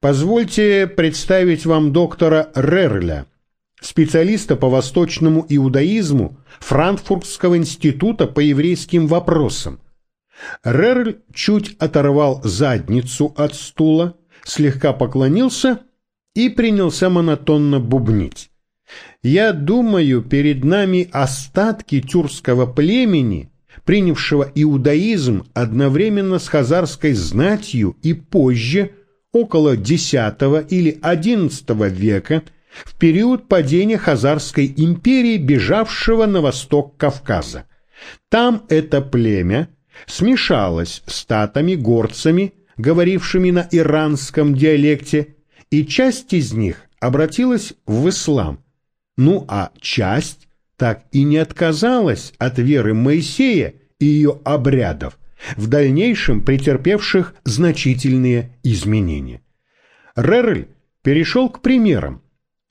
Позвольте представить вам доктора Рерля, специалиста по восточному иудаизму Франкфуртского института по еврейским вопросам. Рерль чуть оторвал задницу от стула, слегка поклонился и принялся монотонно бубнить. «Я думаю, перед нами остатки тюркского племени, принявшего иудаизм одновременно с хазарской знатью и позже, около X или XI века, в период падения Хазарской империи, бежавшего на восток Кавказа. Там это племя смешалось с татами-горцами, говорившими на иранском диалекте, и часть из них обратилась в ислам. Ну а часть так и не отказалась от веры Моисея и ее обрядов, в дальнейшем претерпевших значительные изменения. Рерль перешел к примерам.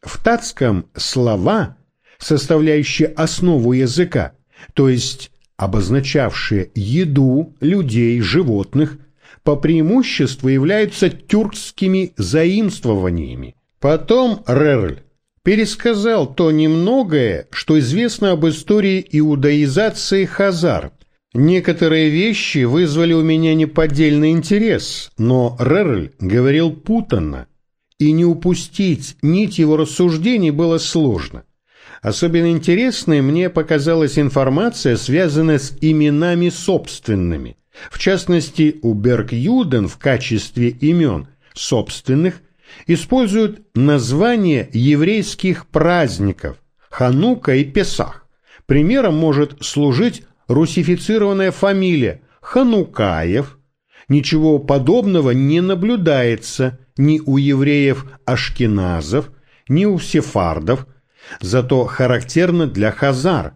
В татском слова, составляющие основу языка, то есть обозначавшие еду, людей, животных, по преимуществу являются тюркскими заимствованиями. Потом Рерль пересказал то немногое, что известно об истории иудаизации хазар. Некоторые вещи вызвали у меня неподдельный интерес, но Рерль говорил путанно, и не упустить нить его рассуждений было сложно. Особенно интересной мне показалась информация, связанная с именами собственными. В частности, у Берг-Юден в качестве имен собственных используют названия еврейских праздников Ханука и Песах. Примером может служить русифицированная фамилия Ханукаев. Ничего подобного не наблюдается ни у евреев-ашкеназов, ни у сефардов, зато характерно для хазар.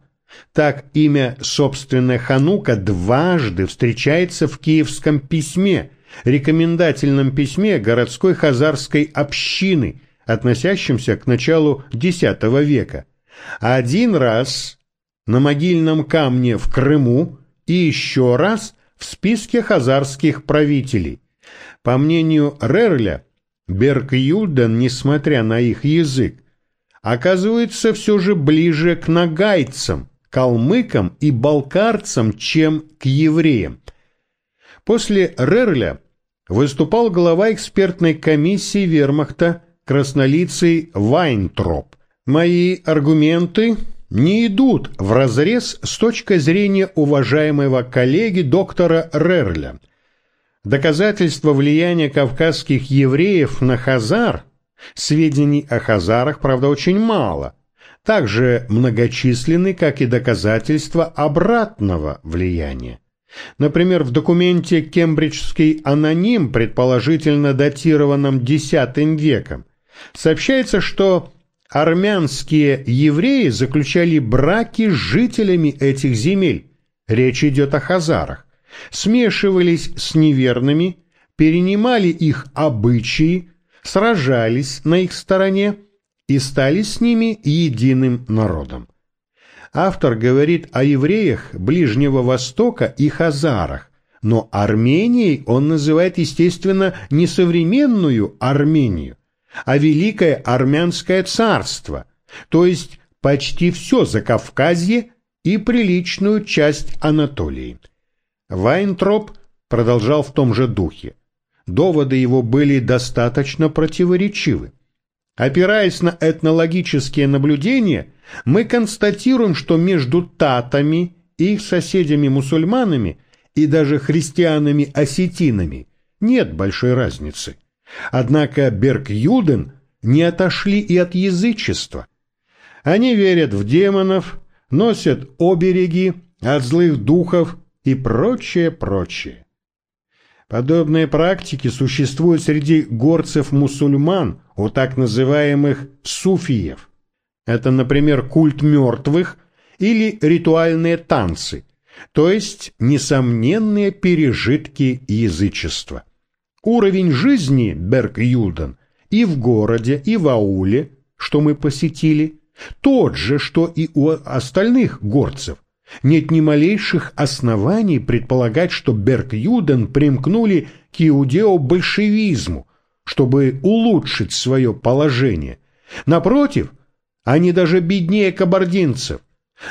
Так имя собственное Ханука дважды встречается в киевском письме – рекомендательном письме городской хазарской общины, относящемся к началу X века. Один раз на могильном камне в Крыму и еще раз в списке хазарских правителей. По мнению Рерля, Берг-Юльден, несмотря на их язык, оказывается все же ближе к нагайцам, калмыкам и балкарцам, чем к евреям – После Рерля выступал глава экспертной комиссии вермахта краснолицый Вайнтроп. Мои аргументы не идут вразрез с точки зрения уважаемого коллеги доктора Рерля. Доказательства влияния кавказских евреев на хазар, сведений о хазарах, правда, очень мало, также многочисленны, как и доказательства обратного влияния. Например, в документе «Кембриджский аноним», предположительно датированном X веком, сообщается, что армянские евреи заключали браки с жителями этих земель, речь идет о хазарах, смешивались с неверными, перенимали их обычаи, сражались на их стороне и стали с ними единым народом. Автор говорит о евреях Ближнего Востока и хазарах, но Арменией он называет, естественно, не современную Армению, а Великое Армянское царство, то есть почти все Закавказье и приличную часть Анатолии. Вайнтроп продолжал в том же духе. Доводы его были достаточно противоречивы. Опираясь на этнологические наблюдения, мы констатируем, что между татами и их соседями-мусульманами и даже христианами-осетинами нет большой разницы. Однако Берг-Юден не отошли и от язычества. Они верят в демонов, носят обереги от злых духов и прочее, прочее. Подобные практики существуют среди горцев-мусульман у так называемых суфиев. Это, например, культ мертвых или ритуальные танцы, то есть несомненные пережитки язычества. Уровень жизни Берг-Юлден и в городе, и в ауле, что мы посетили, тот же, что и у остальных горцев. Нет ни малейших оснований предполагать, что Берг-Юден примкнули к иудео-большевизму, чтобы улучшить свое положение. Напротив, они даже беднее кабардинцев.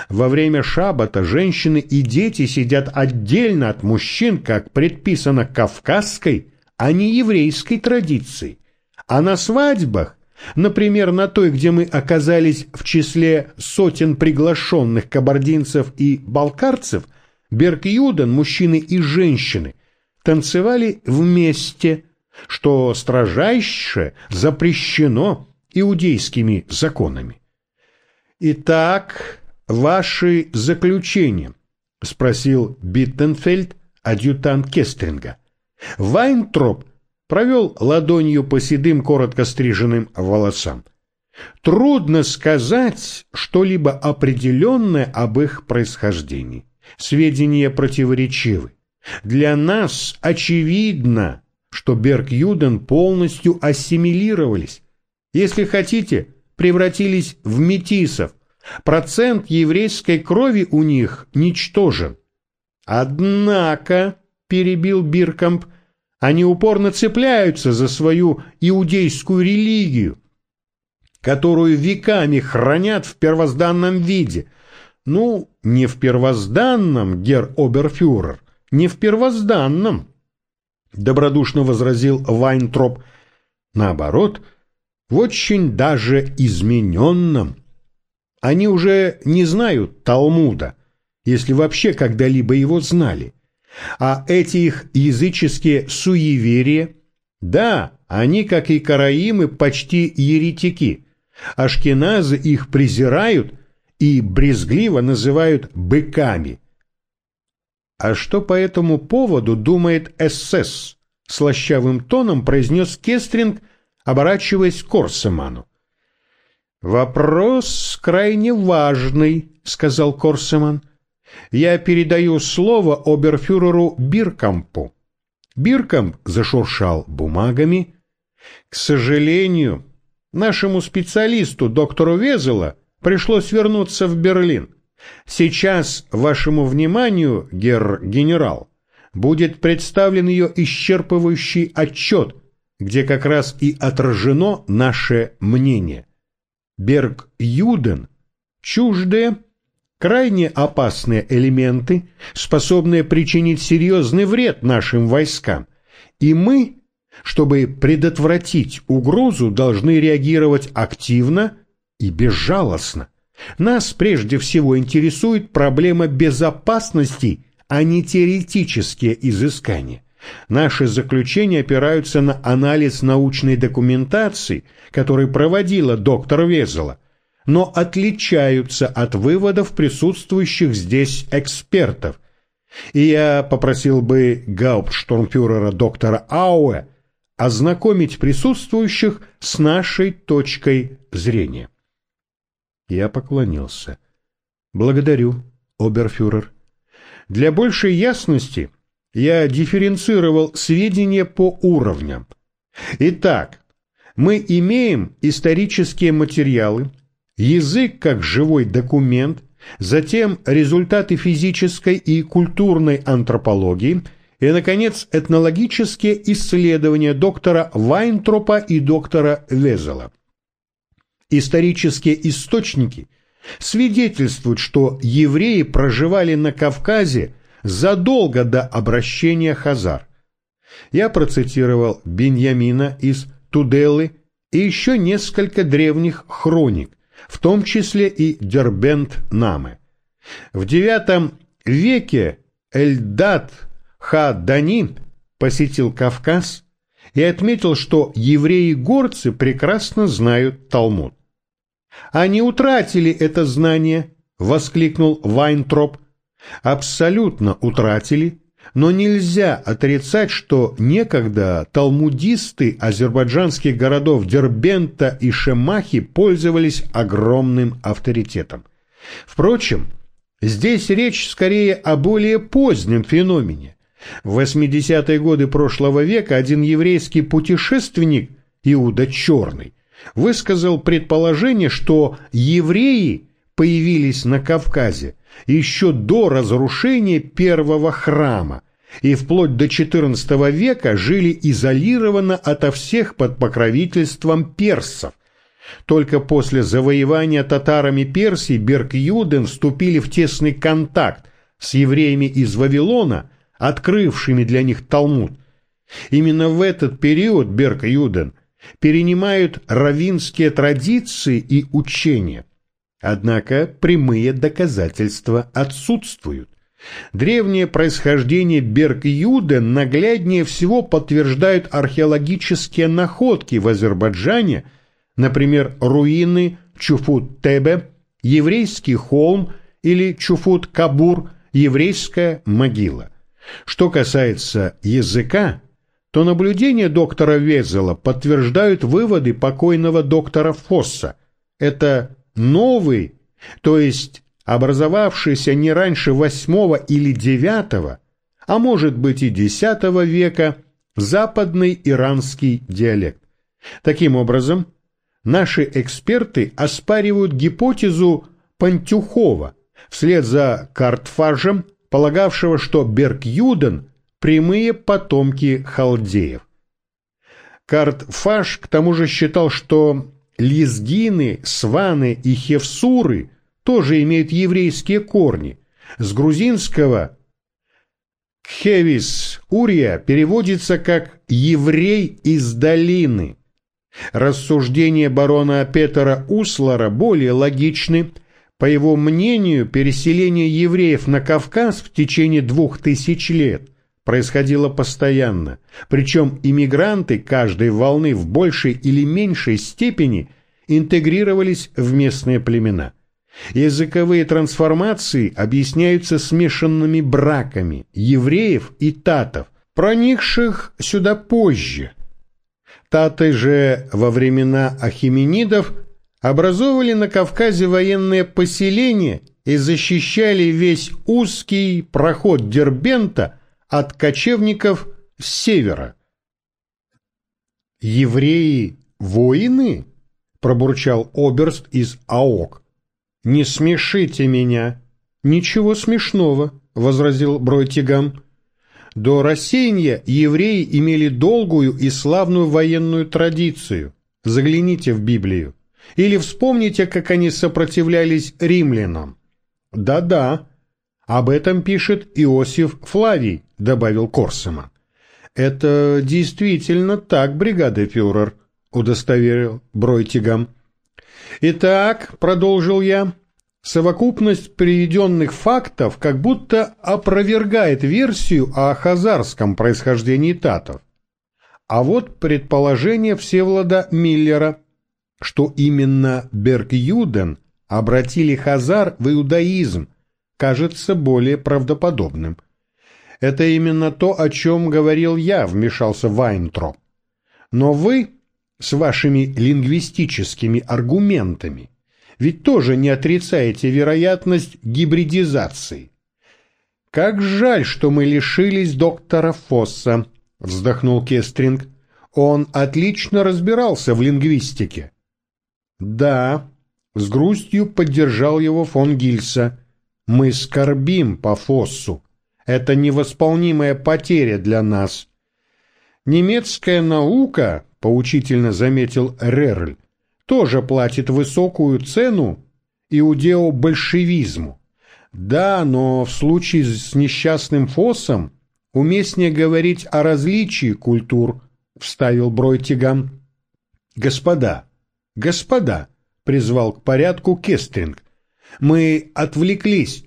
Во время шабата женщины и дети сидят отдельно от мужчин, как предписано кавказской, а не еврейской традицией. А на свадьбах, например, на той, где мы оказались в числе сотен приглашенных кабардинцев и балкарцев, Берг-Юден, мужчины и женщины, танцевали вместе, что строжайше запрещено иудейскими законами. Итак, ваши заключения, спросил Биттенфельд, адъютант Кестринга. Вайнтроп провел ладонью по седым коротко стриженным волосам. Трудно сказать что-либо определенное об их происхождении. Сведения противоречивы. Для нас очевидно, что Берг-Юден полностью ассимилировались. Если хотите, превратились в метисов. Процент еврейской крови у них ничтожен. Однако, перебил Биркамп, они упорно цепляются за свою иудейскую религию, которую веками хранят в первозданном виде. Ну, не в первозданном, гер Оберфюрер, не в первозданном, добродушно возразил Вайнтроп. Наоборот, в очень даже измененном. Они уже не знают Талмуда, если вообще когда-либо его знали. А эти их языческие суеверия, да, они, как и караимы, почти еретики. Ашкеназы их презирают и брезгливо называют быками. А что по этому поводу думает СС? Слащавым тоном произнес Кестринг, оборачиваясь к Корсеману. «Вопрос крайне важный», — сказал Корсеман. Я передаю слово оберфюреру Биркампу. Биркамп зашуршал бумагами. К сожалению, нашему специалисту, доктору Везела, пришлось вернуться в Берлин. Сейчас вашему вниманию, герр-генерал, будет представлен ее исчерпывающий отчет, где как раз и отражено наше мнение. Берг-Юден, чуждые, крайне опасные элементы, способные причинить серьезный вред нашим войскам, и мы, чтобы предотвратить угрозу, должны реагировать активно и безжалостно. Нас прежде всего интересует проблема безопасности, а не теоретические изыскания. Наши заключения опираются на анализ научной документации, который проводила доктор Везела – но отличаются от выводов присутствующих здесь экспертов. И я попросил бы гауптштурмфюрера доктора Ауэ ознакомить присутствующих с нашей точкой зрения. Я поклонился. Благодарю, оберфюрер. Для большей ясности я дифференцировал сведения по уровням. Итак, мы имеем исторические материалы, язык как живой документ, затем результаты физической и культурной антропологии и, наконец, этнологические исследования доктора Вайнтропа и доктора Везела. Исторические источники свидетельствуют, что евреи проживали на Кавказе задолго до обращения Хазар. Я процитировал Беньямина из Туделы и еще несколько древних хроник, в том числе и Дербент-Намы. В IX веке Эльдат Ха-Дани посетил Кавказ и отметил, что евреи-горцы прекрасно знают Талмуд. «Они утратили это знание», — воскликнул Вайнтроп. «Абсолютно утратили, но нельзя отрицать, что некогда талмудисты азербайджанских городов Дербента и Шемахи пользовались огромным авторитетом. Впрочем, здесь речь скорее о более позднем феномене. В 80-е годы прошлого века один еврейский путешественник, Иуда Черный, высказал предположение, что евреи появились на Кавказе еще до разрушения первого храма и вплоть до XIV века жили изолированно ото всех под покровительством персов. Только после завоевания татарами Персии Берк-Юден вступили в тесный контакт с евреями из Вавилона, открывшими для них Талмуд. Именно в этот период Берк-Юден перенимают равинские традиции и учения. Однако прямые доказательства отсутствуют. Древнее происхождение Берг-Юден нагляднее всего подтверждают археологические находки в Азербайджане, например, руины Чуфут-Тебе, еврейский холм или Чуфут-Кабур, еврейская могила. Что касается языка, то наблюдения доктора Везела подтверждают выводы покойного доктора Фосса. Это новый, то есть образовавшийся не раньше восьмого или девятого, а может быть и десятого века, западный иранский диалект. Таким образом, наши эксперты оспаривают гипотезу Пантюхова вслед за Картфажем, полагавшего, что Берг-Юден – прямые потомки халдеев. Картфаж к тому же считал, что лезгины, сваны и хевсуры – тоже имеют еврейские корни. С грузинского «кхевис урия» переводится как «еврей из долины». Рассуждения барона Петера Услара более логичны. По его мнению, переселение евреев на Кавказ в течение двух тысяч лет происходило постоянно, причем иммигранты каждой волны в большей или меньшей степени интегрировались в местные племена. Языковые трансформации объясняются смешанными браками евреев и татов, проникших сюда позже. Таты же во времена ахименидов образовывали на Кавказе военные поселения и защищали весь узкий проход Дербента от кочевников с севера. «Евреи – воины?» – пробурчал Оберст из АОК. «Не смешите меня!» «Ничего смешного», — возразил Бройтигам. «До рассеяния евреи имели долгую и славную военную традицию. Загляните в Библию. Или вспомните, как они сопротивлялись римлянам». «Да-да, об этом пишет Иосиф Флавий», — добавил Корсема. «Это действительно так, бригада фюрер», — удостоверил Бройтигам. Итак, продолжил я, совокупность приведенных фактов как будто опровергает версию о хазарском происхождении татов. А вот предположение Всеволода Миллера, что именно Берг-Юден обратили хазар в иудаизм, кажется более правдоподобным. Это именно то, о чем говорил я, вмешался Вайнтроп. Но вы с вашими лингвистическими аргументами, ведь тоже не отрицаете вероятность гибридизации. «Как жаль, что мы лишились доктора Фосса», — вздохнул Кестринг. «Он отлично разбирался в лингвистике». «Да», — с грустью поддержал его фон Гильса. «Мы скорбим по Фоссу. Это невосполнимая потеря для нас. Немецкая наука — поучительно заметил Рерль, тоже платит высокую цену иудео-большевизму. Да, но в случае с несчастным Фоссом уместнее говорить о различии культур, вставил Бройтиган. Господа, господа, призвал к порядку Кестринг. Мы отвлеклись.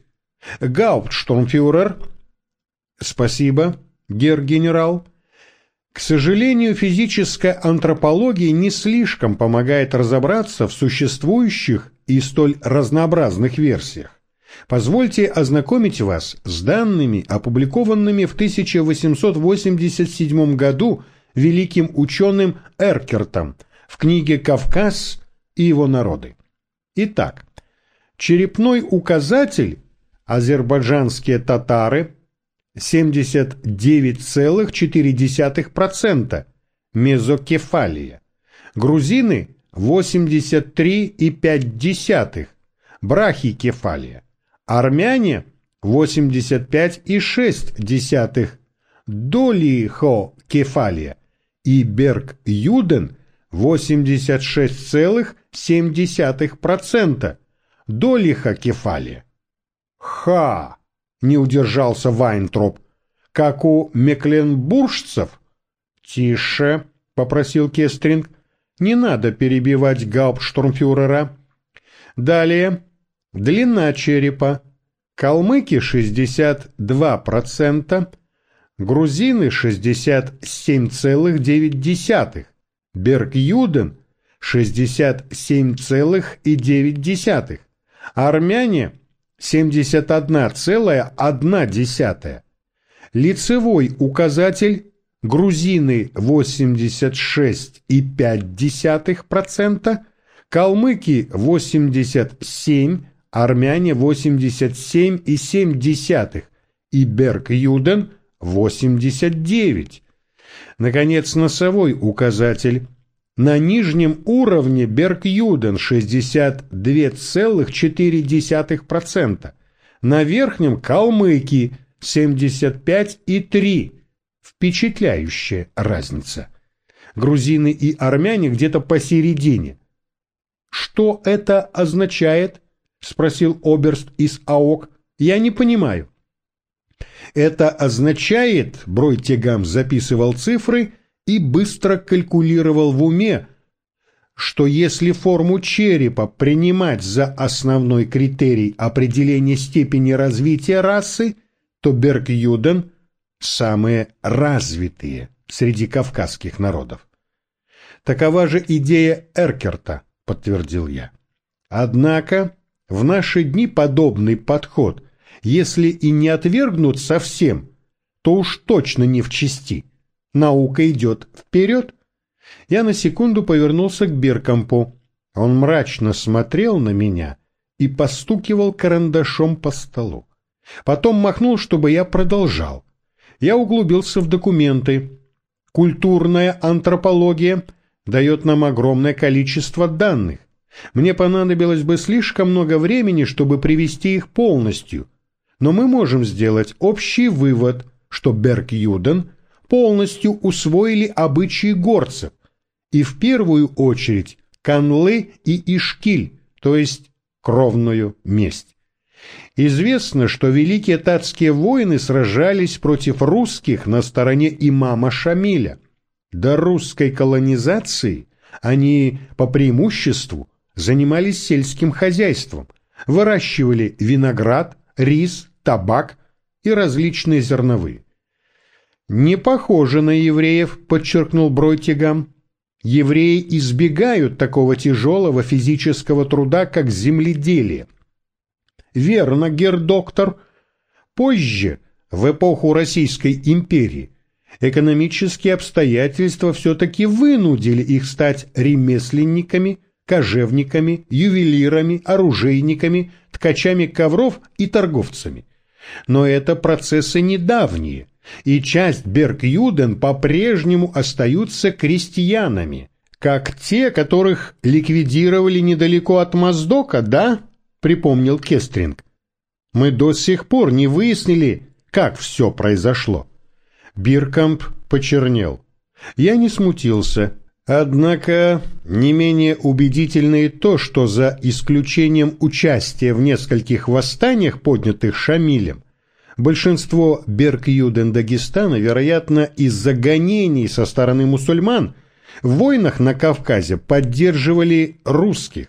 Гауптштурмфюрер. Спасибо, гер-генерал. К сожалению, физическая антропология не слишком помогает разобраться в существующих и столь разнообразных версиях. Позвольте ознакомить вас с данными, опубликованными в 1887 году великим ученым Эркертом в книге «Кавказ и его народы». Итак, черепной указатель «Азербайджанские татары» 79,4% мезокефалия. Грузины 83,5 брахикефалия. Армяне 85,6 долихокефалия и Берг-Юден 86,7% долихокефалия. Ха! не удержался Вайнтроп. Как у мекленбуржцев? Тише, попросил Кестринг. Не надо перебивать гауптштурмфюрера. Далее. Длина черепа. Калмыки 62%, грузины 67,9%, Берг-Юден 67,9%, армяне 71,1%, лицевой указатель грузины 86,5%, калмыки 87%, армяне 87,7 и Берг-Юден 89. Наконец, носовой указатель. На нижнем уровне Берг-Юден 62,4%, на верхнем Калмыки 75,3%. Впечатляющая разница. Грузины и армяне где-то посередине. Что это означает? — спросил Оберст из АОК. «Я не понимаю». Это означает, Бройтегам записывал цифры и быстро калькулировал в уме, что если форму черепа принимать за основной критерий определения степени развития расы, то Берг-Юден – самые развитые среди кавказских народов. Такова же идея Эркерта, подтвердил я. Однако в наши дни подобный подход, если и не отвергнут совсем, то уж точно не в чести. Наука идет вперед. Я на секунду повернулся к Беркампу. Он мрачно смотрел на меня и постукивал карандашом по столу. Потом махнул, чтобы я продолжал. Я углубился в документы. Культурная антропология дает нам огромное количество данных. Мне понадобилось бы слишком много времени, чтобы привести их полностью, но мы можем сделать общий вывод, что Берг-Юден полностью усвоили обычаи горцев, и в первую очередь Канлы и Ишкиль, то есть кровную месть. Известно, что великие татские воины сражались против русских на стороне имама Шамиля. До русской колонизации они по преимуществу занимались сельским хозяйством, выращивали виноград, рис, табак и различные зерновые. «Не похоже на евреев», — подчеркнул Бройтигам. «Евреи избегают такого тяжелого физического труда, как земледелие». «Верно, гердоктор. Позже, в эпоху Российской империи, экономические обстоятельства все-таки вынудили их стать ремесленниками, кожевниками, ювелирами, оружейниками, ткачами ковров и торговцами. Но это процессы недавние, и часть Берг-Юден по-прежнему остаются крестьянами, как те, которых ликвидировали недалеко от Моздока, да? Припомнил Кестринг. Мы до сих пор не выяснили, как все произошло. Биркамп почернел. Я не смутился, Однако не менее убедительно и то, что за исключением участия в нескольких восстаниях, поднятых Шамилем, большинство Берк-Юден Дагестана, вероятно, из-за гонений со стороны мусульман, в войнах на Кавказе поддерживали русских.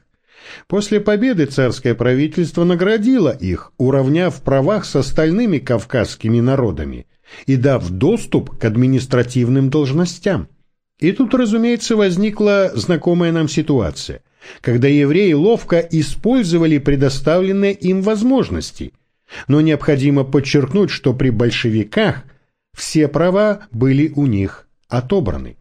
После победы царское правительство наградило их, уравняв в правах с остальными кавказскими народами и дав доступ к административным должностям. И тут, разумеется, возникла знакомая нам ситуация, когда евреи ловко использовали предоставленные им возможности. Но необходимо подчеркнуть, что при большевиках все права были у них отобраны.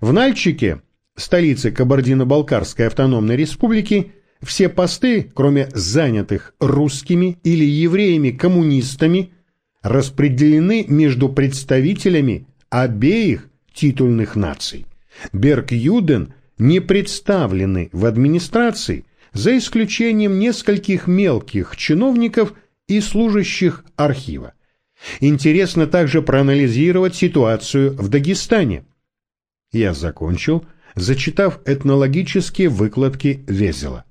В Нальчике, столице Кабардино-Балкарской автономной республики, все посты, кроме занятых русскими или евреями-коммунистами, распределены между представителями обеих титульных наций. Берг-Юден не представлены в администрации, за исключением нескольких мелких чиновников и служащих архива. Интересно также проанализировать ситуацию в Дагестане. Я закончил, зачитав этнологические выкладки Везела.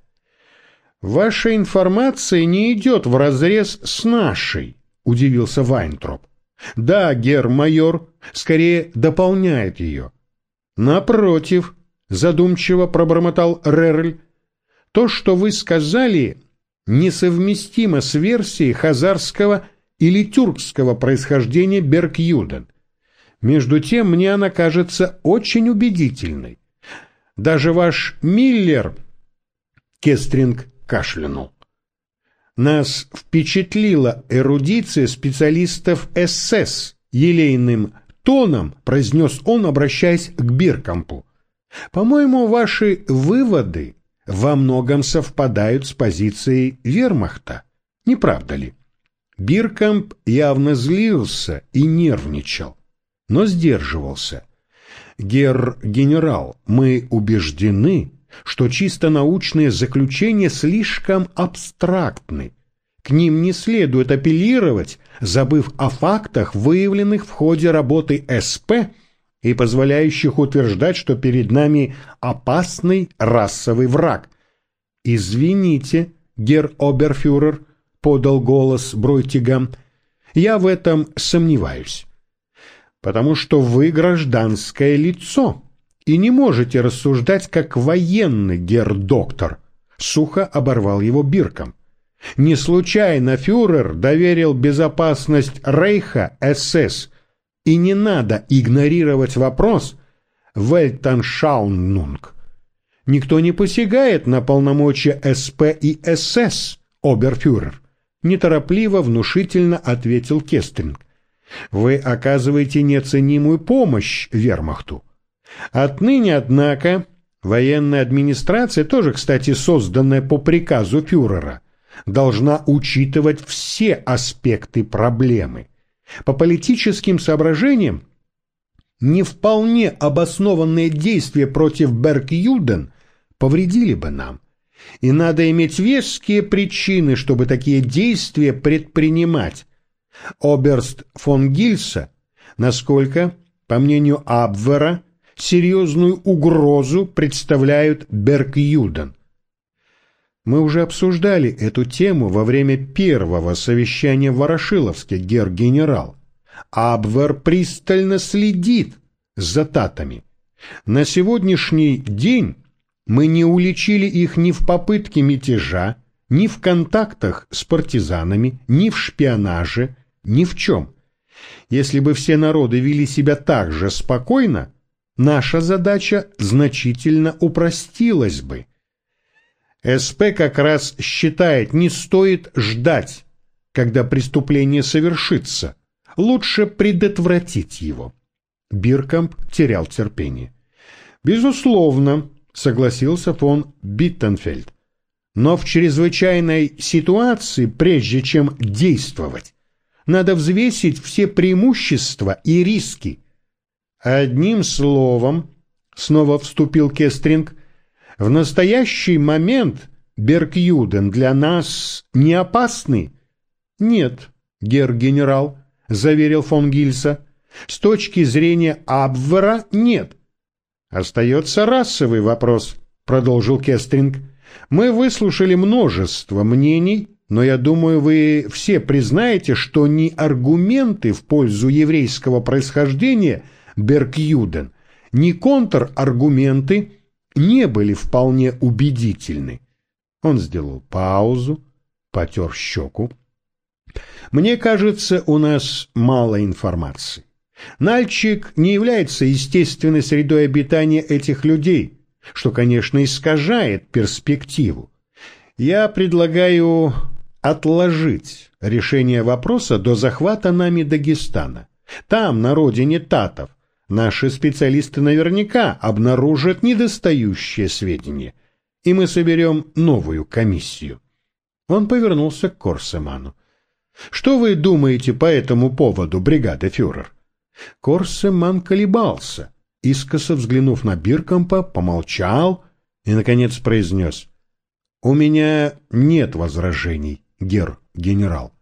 «Ваша информация не идет вразрез с нашей», — удивился Вайнтроп. «Да, гер-майор, скорее дополняет ее». «Напротив», — задумчиво пробормотал Рерль, — «то, что вы сказали, несовместимо с версией хазарского или тюркского происхождения Беркюден. Между тем, мне она кажется очень убедительной. Даже ваш Миллер, Кестринг кашлянул. Нас впечатлила эрудиция специалистов СС, елейным тоном произнес он, обращаясь к Биркампу. По-моему, ваши выводы во многом совпадают с позицией вермахта, не правда ли? Биркамп явно злился и нервничал, но сдерживался. «Гер-генерал, мы убеждены, что чисто научные заключения слишком абстрактны. К ним не следует апеллировать, забыв о фактах, выявленных в ходе работы СП и позволяющих утверждать, что перед нами опасный расовый враг. «Извините, гер Оберфюрер», — подал голос Бройтигам, — «я в этом сомневаюсь, потому что вы гражданское лицо» и не можете рассуждать как военный гер-доктор», — сухо оборвал его Бирком. «Не случайно фюрер доверил безопасность Рейха СС, и не надо игнорировать вопрос «Вельтаншауннунг». Никто не посягает на полномочия СП и СС, оберфюрер. Неторопливо, внушительно ответил Кестринг. Вы оказываете неоценимую помощь вермахту. Отныне, однако, военная администрация, тоже, кстати, созданная по приказу фюрера, должна учитывать все аспекты проблемы. По политическим соображениям, не вполне обоснованные действия против Берг-Юден повредили бы нам. И надо иметь веские причины, чтобы такие действия предпринимать. Оберст фон Гильса, насколько, по мнению Абвера, серьезную угрозу представляют Берг-Юден. Мы уже обсуждали эту тему во время первого совещания в Ворошиловске, гер-генерал. Абвер пристально следит за татами. На сегодняшний день мы не уличили их ни в попытке мятежа, ни в контактах с партизанами, ни в шпионаже, ни в чем. Если бы все народы вели себя так же спокойно, наша задача значительно упростилась бы. СП как раз считает, не стоит ждать, когда преступление совершится. Лучше предотвратить его. Биркамп терял терпение. «Безусловно», — согласился фон Биттенфельд. «Но в чрезвычайной ситуации, прежде чем действовать, надо взвесить все преимущества и риски, Одним словом, снова вступил Кестринг, в настоящий момент Беркюден для нас не опасный. Нет, гер-генерал, заверил фон Гильса, с точки зрения Абвера нет. Остается расовый вопрос, продолжил Кестринг. Мы выслушали множество мнений, но я думаю, вы все признаете, что ни аргументы в пользу еврейского происхождения – Беркюден, ни контраргументы не были вполне убедительны. Он сделал паузу, потер щеку. Мне кажется, у нас мало информации. Нальчик не является естественной средой обитания этих людей, что, конечно, искажает перспективу. Я предлагаю отложить решение вопроса до захвата нами Дагестана. Там, на родине татов, Наши специалисты наверняка обнаружат недостающие сведения, и мы соберем новую комиссию. Он повернулся к Корсеману. «Что вы думаете по этому поводу, бригада фюрер?» Корсеман колебался, искоса взглянув на Биркомпа, помолчал и, наконец, произнес. «У меня нет возражений, гер-генерал.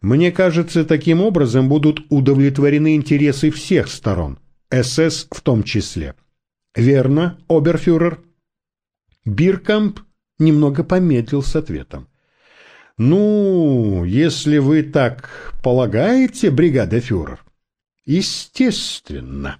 Мне кажется, таким образом будут удовлетворены интересы всех сторон, СС в том числе. Верно, оберфюрер? Биркамп немного помедлил с ответом. «Ну, если вы так полагаете, бригада фюрер». «Естественно».